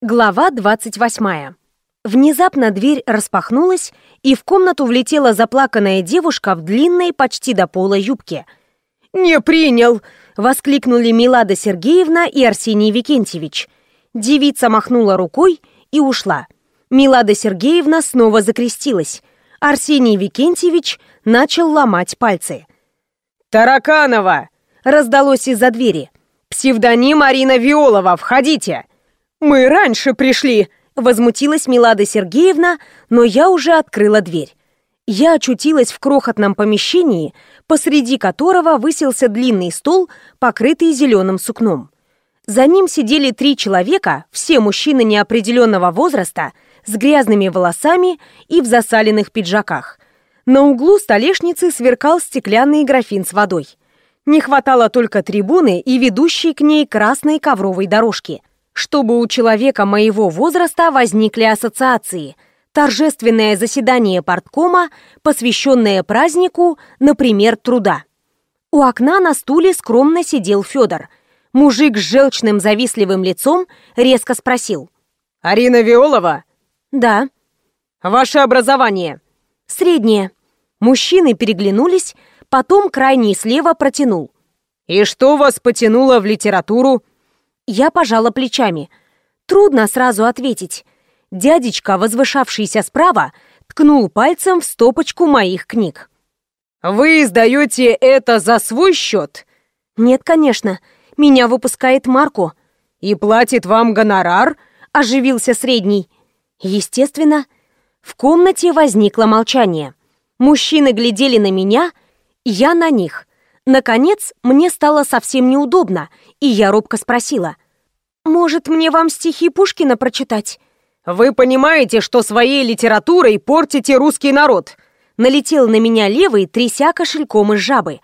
Глава 28. Внезапно дверь распахнулась, и в комнату влетела заплаканная девушка в длинной, почти до пола юбке. «Не принял!» — воскликнули Милада Сергеевна и Арсений Викентьевич. Девица махнула рукой и ушла. Милада Сергеевна снова закрестилась. Арсений Викентьевич начал ломать пальцы. «Тараканова!» — раздалось из-за двери. «Псевдоним Арина Виолова, входите!» «Мы раньше пришли!» — возмутилась Милада Сергеевна, но я уже открыла дверь. Я очутилась в крохотном помещении, посреди которого высился длинный стол, покрытый зеленым сукном. За ним сидели три человека, все мужчины неопределенного возраста, с грязными волосами и в засаленных пиджаках. На углу столешницы сверкал стеклянный графин с водой. Не хватало только трибуны и ведущей к ней красной ковровой дорожки чтобы у человека моего возраста возникли ассоциации. Торжественное заседание парткома, посвященное празднику, например, труда. У окна на стуле скромно сидел Федор. Мужик с желчным завистливым лицом резко спросил. «Арина Виолова?» «Да». «Ваше образование?» «Среднее». Мужчины переглянулись, потом крайний слева протянул. «И что вас потянуло в литературу?» Я пожала плечами. Трудно сразу ответить. Дядечка, возвышавшийся справа, ткнул пальцем в стопочку моих книг. «Вы издаете это за свой счет?» «Нет, конечно. Меня выпускает Марку». «И платит вам гонорар?» – оживился средний. Естественно. В комнате возникло молчание. Мужчины глядели на меня, я на них. Наконец, мне стало совсем неудобно, и я робко спросила. «Может, мне вам стихи Пушкина прочитать?» «Вы понимаете, что своей литературой портите русский народ?» Налетел на меня левый, тряся кошельком из жабы.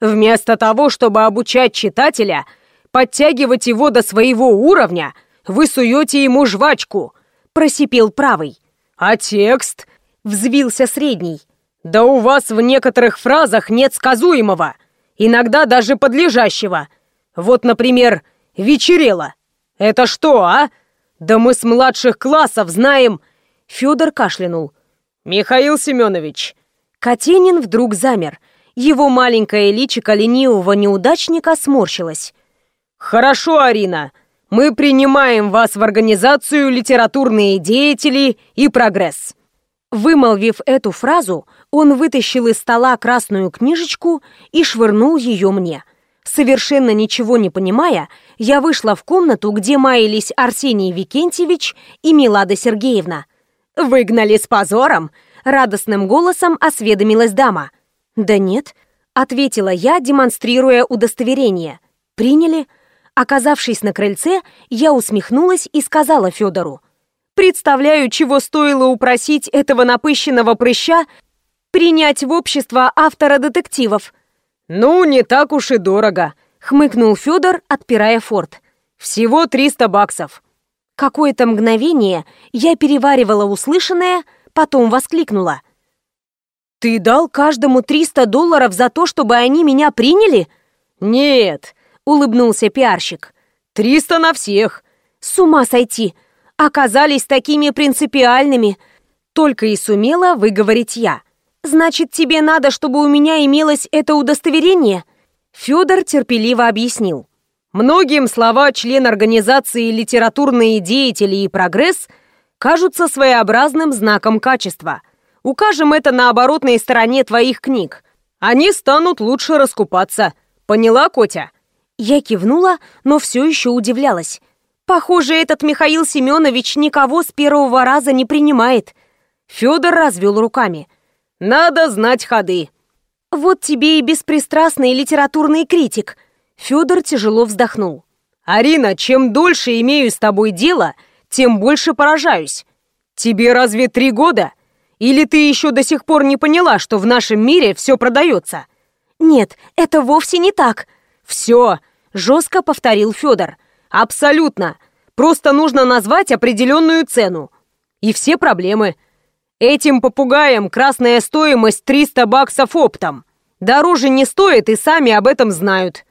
«Вместо того, чтобы обучать читателя, подтягивать его до своего уровня, вы суете ему жвачку!» Просипел правый. «А текст?» Взвился средний. «Да у вас в некоторых фразах нет сказуемого иногда даже подлежащего. Вот, например, вечерело. Это что, а? Да мы с младших классов знаем...» Федор кашлянул. «Михаил Семенович». Катенин вдруг замер. Его маленькое личико ленивого неудачника сморщилось. «Хорошо, Арина. Мы принимаем вас в организацию «Литературные деятели» и «Прогресс». Вымолвив эту фразу, он вытащил из стола красную книжечку и швырнул ее мне. Совершенно ничего не понимая, я вышла в комнату, где маялись Арсений Викентьевич и Милада Сергеевна. «Выгнали с позором!» — радостным голосом осведомилась дама. «Да нет», — ответила я, демонстрируя удостоверение. «Приняли?» Оказавшись на крыльце, я усмехнулась и сказала Федору. Представляю, чего стоило упросить этого напыщенного прыща принять в общество автора детективов. «Ну, не так уж и дорого», — хмыкнул Федор, отпирая форт. «Всего 300 баксов». Какое-то мгновение я переваривала услышанное, потом воскликнула. «Ты дал каждому 300 долларов за то, чтобы они меня приняли?» «Нет», — улыбнулся пиарщик. «300 на всех». «С ума сойти! Оказались такими принципиальными. Только и сумела выговорить я. Значит, тебе надо, чтобы у меня имелось это удостоверение? Федор терпеливо объяснил. Многим слова член организации «Литературные деятели и прогресс» кажутся своеобразным знаком качества. Укажем это на оборотной стороне твоих книг. Они станут лучше раскупаться. Поняла, Котя? Я кивнула, но все еще удивлялась. Похоже, этот Михаил Семенович никого с первого раза не принимает. Федор развел руками. Надо знать ходы. Вот тебе и беспристрастный литературный критик. Федор тяжело вздохнул. Арина, чем дольше имею с тобой дело, тем больше поражаюсь. Тебе разве три года? Или ты еще до сих пор не поняла, что в нашем мире все продается? Нет, это вовсе не так. Все, жестко повторил Федор. Абсолютно. Просто нужно назвать определенную цену. И все проблемы. Этим попугаям красная стоимость 300 баксов оптом. Дороже не стоит и сами об этом знают.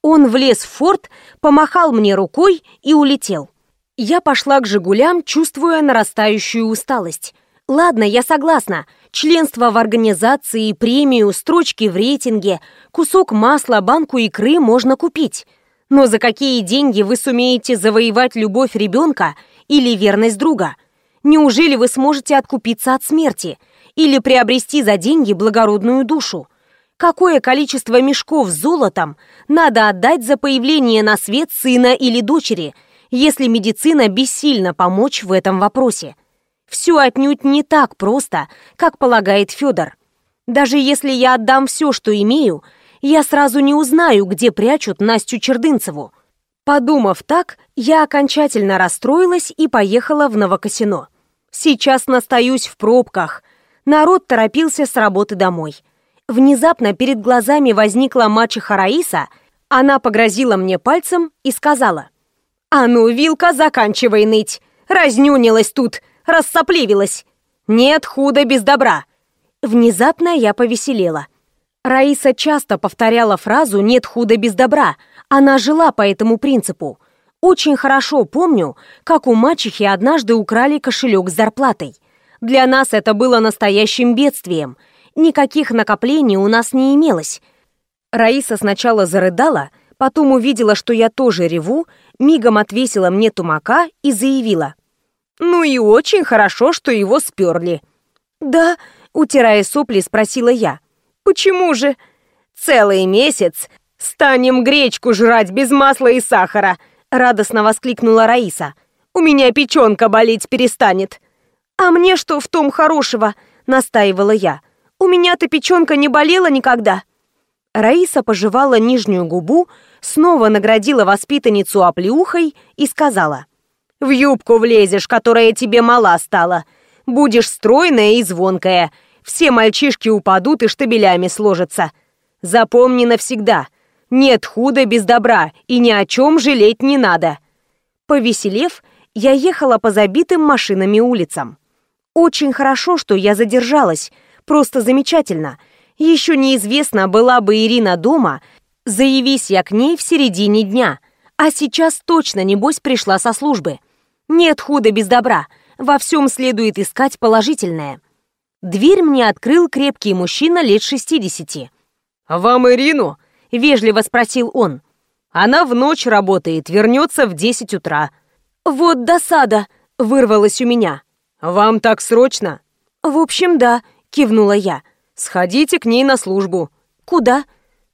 Он влез в форт, помахал мне рукой и улетел. Я пошла к «Жигулям», чувствуя нарастающую усталость. Ладно, я согласна. Членство в организации, премию, строчки в рейтинге, кусок масла, банку икры можно купить. Но за какие деньги вы сумеете завоевать любовь ребенка или верность друга? Неужели вы сможете откупиться от смерти или приобрести за деньги благородную душу? Какое количество мешков с золотом надо отдать за появление на свет сына или дочери, если медицина бессильна помочь в этом вопросе? Все отнюдь не так просто, как полагает Федор. Даже если я отдам все, что имею, я сразу не узнаю, где прячут Настю Чердынцеву. Подумав так, я окончательно расстроилась и поехала в Новокосино. Сейчас настаюсь в пробках. Народ торопился с работы домой. Внезапно перед глазами возникла мачеха Раиса, она погрозила мне пальцем и сказала, «А ну, Вилка, заканчивай ныть! Разнюнилась тут, рассопливилась! Нет худа без добра!» Внезапно я повеселела. Раиса часто повторяла фразу «нет худа без добра», она жила по этому принципу. Очень хорошо помню, как у мачехи однажды украли кошелек с зарплатой. Для нас это было настоящим бедствием – Никаких накоплений у нас не имелось. Раиса сначала зарыдала, потом увидела, что я тоже реву, мигом отвесила мне тумака и заявила. «Ну и очень хорошо, что его сперли». «Да», — утирая сопли, спросила я. «Почему же?» «Целый месяц станем гречку жрать без масла и сахара», — радостно воскликнула Раиса. «У меня печенка болеть перестанет». «А мне что в том хорошего?» — настаивала я. У меня-то печенка не болела никогда. Раиса пожевала нижнюю губу, снова наградила воспитанницу оплеухой и сказала. «В юбку влезешь, которая тебе мала стала. Будешь стройная и звонкая. Все мальчишки упадут и штабелями сложатся. Запомни навсегда. Нет худа без добра, и ни о чем жалеть не надо». Повеселев, я ехала по забитым машинами улицам. Очень хорошо, что я задержалась — Просто замечательно. Еще неизвестно, была бы Ирина дома, заявись я к ней в середине дня. А сейчас точно, небось, пришла со службы. Нет худа без добра. Во всем следует искать положительное. Дверь мне открыл крепкий мужчина лет 60. «Вам Ирину?» — вежливо спросил он. «Она в ночь работает, вернется в 10 утра». «Вот досада!» — вырвалась у меня. «Вам так срочно?» «В общем, да», — кивнула я. «Сходите к ней на службу». «Куда?»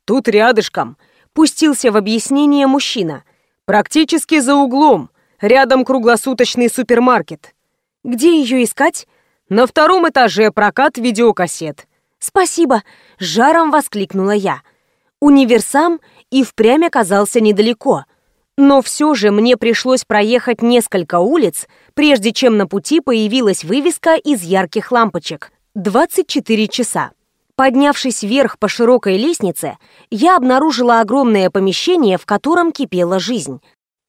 «Тут рядышком», — пустился в объяснение мужчина. «Практически за углом. Рядом круглосуточный супермаркет». «Где ее искать?» «На втором этаже прокат видеокассет». «Спасибо!» — жаром воскликнула я. Универсам и впрямь оказался недалеко. Но все же мне пришлось проехать несколько улиц, прежде чем на пути появилась вывеска из ярких лампочек. 24 часа. Поднявшись вверх по широкой лестнице, я обнаружила огромное помещение, в котором кипела жизнь.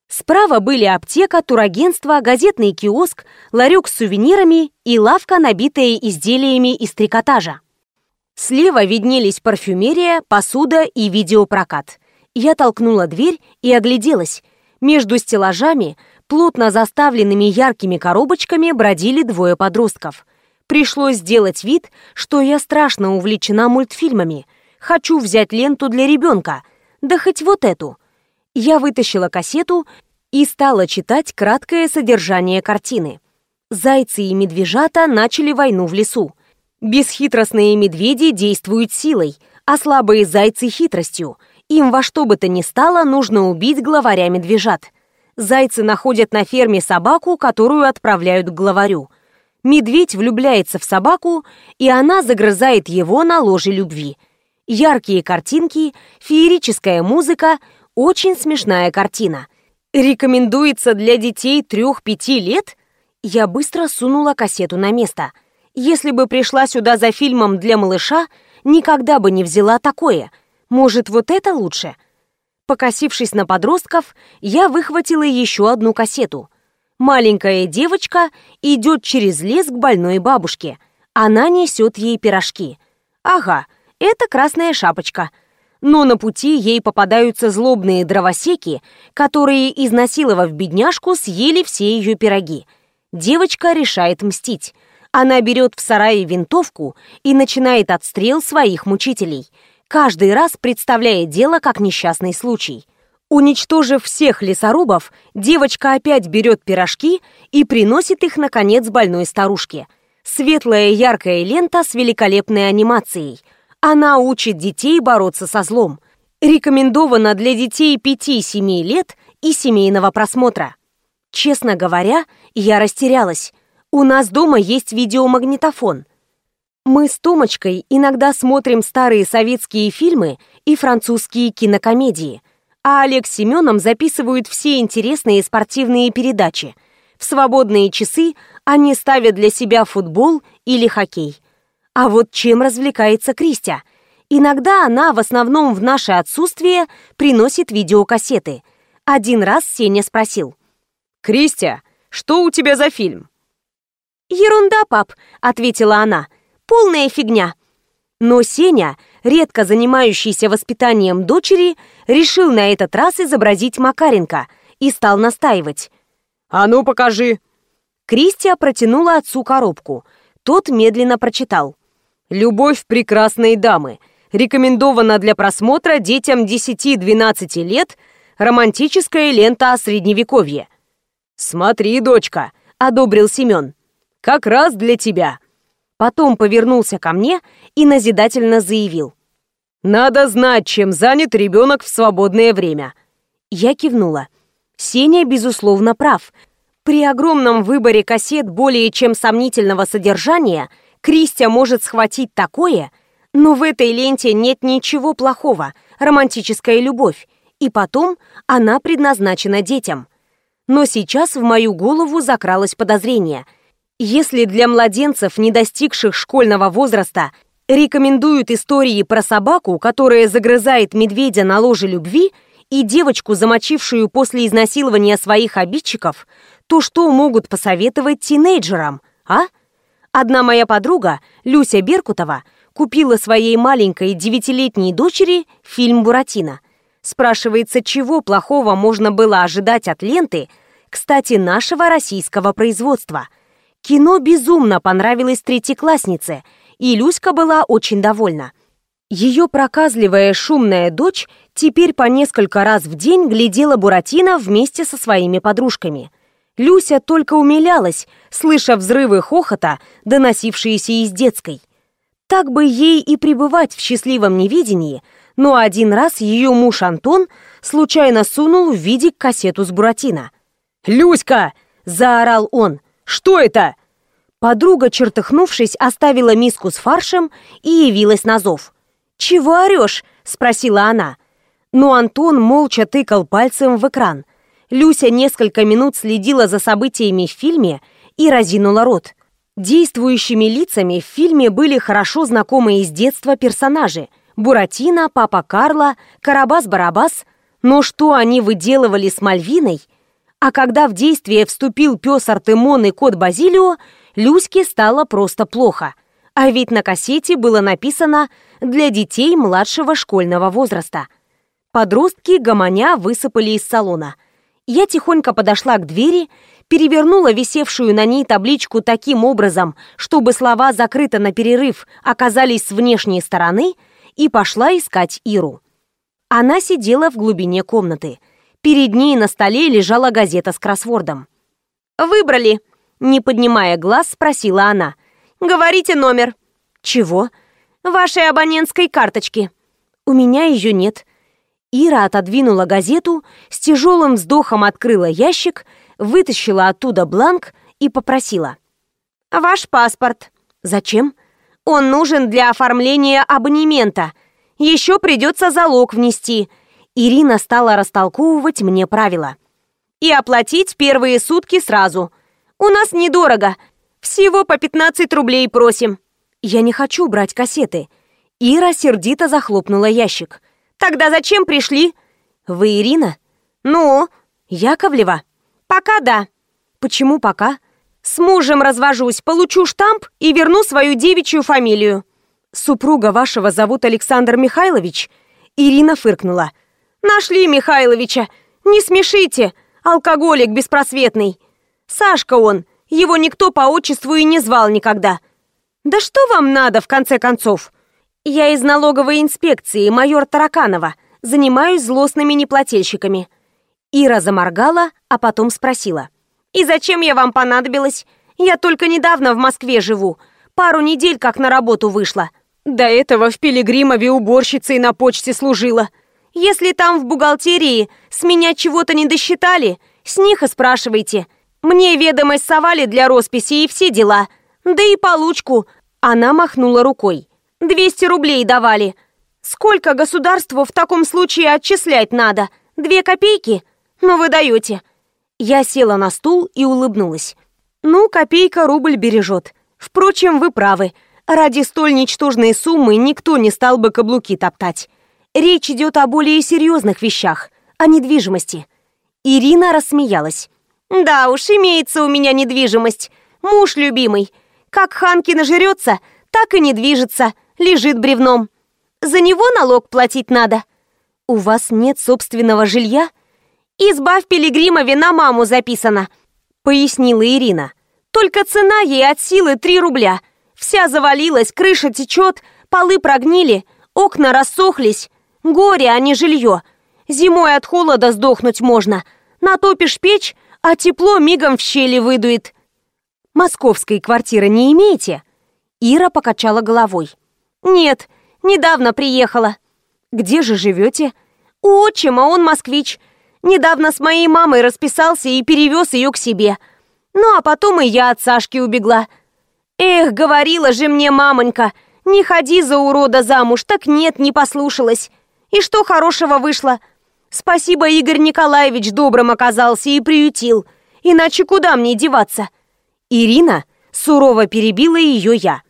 Справа были аптека, турагентство, газетный киоск, ларек с сувенирами и лавка, набитая изделиями из трикотажа. Слева виднелись парфюмерия, посуда и видеопрокат. Я толкнула дверь и огляделась. Между стеллажами, плотно заставленными яркими коробочками, бродили двое подростков – Пришлось сделать вид, что я страшно увлечена мультфильмами. Хочу взять ленту для ребенка, да хоть вот эту. Я вытащила кассету и стала читать краткое содержание картины. Зайцы и медвежата начали войну в лесу. Бесхитростные медведи действуют силой, а слабые зайцы — хитростью. Им во что бы то ни стало нужно убить главаря медвежат. Зайцы находят на ферме собаку, которую отправляют к главарю — Медведь влюбляется в собаку, и она загрызает его на ложе любви. Яркие картинки, феерическая музыка, очень смешная картина. Рекомендуется для детей 3-5 лет? Я быстро сунула кассету на место. Если бы пришла сюда за фильмом для малыша, никогда бы не взяла такое. Может, вот это лучше? Покосившись на подростков, я выхватила еще одну кассету — Маленькая девочка идет через лес к больной бабушке. Она несет ей пирожки. Ага, это красная шапочка. Но на пути ей попадаются злобные дровосеки, которые, изнасиловав бедняжку, съели все ее пироги. Девочка решает мстить. Она берет в сарае винтовку и начинает отстрел своих мучителей, каждый раз представляя дело как несчастный случай. Уничтожив всех лесорубов, девочка опять берет пирожки и приносит их, наконец, больной старушке. Светлая яркая лента с великолепной анимацией – она учит детей бороться со злом. Рекомендована для детей 5-7 лет и семейного просмотра. Честно говоря, я растерялась. У нас дома есть видеомагнитофон. Мы с Томочкой иногда смотрим старые советские фильмы и французские кинокомедии, а Олег с Семеном записывают все интересные спортивные передачи. В свободные часы они ставят для себя футбол или хоккей. А вот чем развлекается Кристия? Иногда она, в основном в наше отсутствие, приносит видеокассеты. Один раз Сеня спросил. «Кристия, что у тебя за фильм?» «Ерунда, пап», — ответила она. «Полная фигня». Но Сеня, редко занимающийся воспитанием дочери, решил на этот раз изобразить Макаренко и стал настаивать. «А ну, покажи!» Кристия протянула отцу коробку. Тот медленно прочитал. «Любовь прекрасной дамы» рекомендована для просмотра детям 10-12 лет романтическая лента о средневековье. «Смотри, дочка», — одобрил Семен. «Как раз для тебя». Потом повернулся ко мне и назидательно заявил. «Надо знать, чем занят ребенок в свободное время». Я кивнула. Сеня, безусловно, прав. При огромном выборе кассет более чем сомнительного содержания — Кристия может схватить такое, но в этой ленте нет ничего плохого, романтическая любовь, и потом она предназначена детям. Но сейчас в мою голову закралось подозрение. Если для младенцев, не достигших школьного возраста, рекомендуют истории про собаку, которая загрызает медведя на ложе любви, и девочку, замочившую после изнасилования своих обидчиков, то что могут посоветовать тинейджерам, а? Одна моя подруга, Люся Беркутова, купила своей маленькой девятилетней дочери фильм «Буратино». Спрашивается, чего плохого можно было ожидать от ленты, кстати, нашего российского производства. Кино безумно понравилось третьекласснице, и Люська была очень довольна. Ее проказливая шумная дочь теперь по несколько раз в день глядела Буратино вместе со своими подружками – Люся только умилялась, слыша взрывы хохота, доносившиеся из детской. Так бы ей и пребывать в счастливом невидении, но один раз ее муж Антон случайно сунул в видик кассету с Буратино. «Люська!» – заорал он. «Что это?» Подруга, чертыхнувшись, оставила миску с фаршем и явилась на зов. «Чего орешь?» – спросила она. Но Антон молча тыкал пальцем в экран – Люся несколько минут следила за событиями в фильме и разинула рот. Действующими лицами в фильме были хорошо знакомые с детства персонажи – Буратино, Папа Карло, Карабас-Барабас. Но что они выделывали с Мальвиной? А когда в действие вступил пес Артемон и кот Базилио, Люське стало просто плохо. А ведь на кассете было написано «для детей младшего школьного возраста». Подростки гомоня высыпали из салона – я тихонько подошла к двери, перевернула висевшую на ней табличку таким образом, чтобы слова «закрыто на перерыв» оказались с внешней стороны, и пошла искать Иру. Она сидела в глубине комнаты. Перед ней на столе лежала газета с кроссвордом. «Выбрали?» — не поднимая глаз, спросила она. «Говорите номер». «Чего?» «Вашей абонентской карточки». «У меня ее нет». Ира отодвинула газету, с тяжелым вздохом открыла ящик, вытащила оттуда бланк и попросила. «Ваш паспорт». «Зачем?» «Он нужен для оформления абонемента. Еще придется залог внести». Ирина стала растолковывать мне правила. «И оплатить первые сутки сразу. У нас недорого. Всего по 15 рублей просим». «Я не хочу брать кассеты». Ира сердито захлопнула ящик. Тогда зачем пришли? Вы Ирина? Ну, Яковлева? Пока да. Почему пока? С мужем развожусь, получу штамп и верну свою девичью фамилию. Супруга вашего зовут Александр Михайлович? Ирина фыркнула. «Нашли Михайловича! Не смешите! Алкоголик беспросветный! Сашка он, его никто по отчеству и не звал никогда. Да что вам надо, в конце концов? Я из налоговой инспекции, майор Тараканова, занимаюсь злостными неплательщиками». Ира заморгала, а потом спросила. «И зачем я вам понадобилась? Я только недавно в Москве живу. Пару недель как на работу вышла. До этого в Пилигримове уборщицей на почте служила. Если там в бухгалтерии с меня чего-то не досчитали, с них и спрашивайте. Мне ведомость совали для росписи и все дела. Да и получку. Она махнула рукой. 200 рублей давали. Сколько государству в таком случае отчислять надо? Две копейки? Ну вы даете. Я села на стул и улыбнулась. Ну, копейка рубль бережет. Впрочем, вы правы. Ради столь ничтожной суммы никто не стал бы каблуки топтать. Речь идет о более серьезных вещах, о недвижимости. Ирина рассмеялась. Да уж, имеется у меня недвижимость. Муж любимый. Как Ханки нажрется, так и не движется, лежит бревном. За него налог платить надо. У вас нет собственного жилья? Изба в Пилигримове на маму записана, пояснила Ирина. Только цена ей от силы 3 рубля. Вся завалилась, крыша течет, полы прогнили, окна рассохлись. Горе, а не жилье. Зимой от холода сдохнуть можно. Натопишь печь, а тепло мигом в щели выдует. Московской квартиры не имеете? Ира покачала головой. Нет, недавно приехала. Где же живете? У отчима, он москвич. Недавно с моей мамой расписался и перевез ее к себе. Ну, а потом и я от Сашки убегла. Эх, говорила же мне мамонька, не ходи за урода замуж, так нет, не послушалась. И что хорошего вышло? Спасибо, Игорь Николаевич добрым оказался и приютил. Иначе куда мне деваться? Ирина сурово перебила ее я.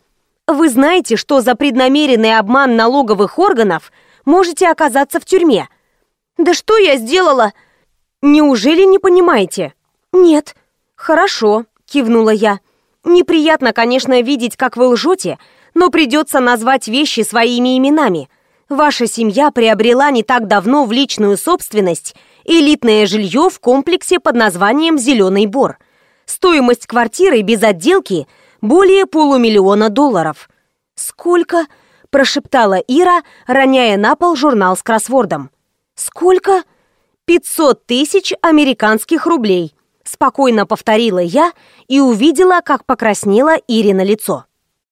Вы знаете, что за преднамеренный обман налоговых органов можете оказаться в тюрьме? Да что я сделала? Неужели не понимаете? Нет. «Хорошо», — кивнула я. «Неприятно, конечно, видеть, как вы лжете, но придется назвать вещи своими именами. Ваша семья приобрела не так давно в личную собственность элитное жилье в комплексе под названием «Зеленый бор». Стоимость квартиры без отделки более полумиллиона долларов. «Сколько?» – прошептала Ира, роняя на пол журнал с кроссвордом. «Сколько?» «500 тысяч американских рублей», Спокойно повторила я и увидела, как покраснело Ирина лицо.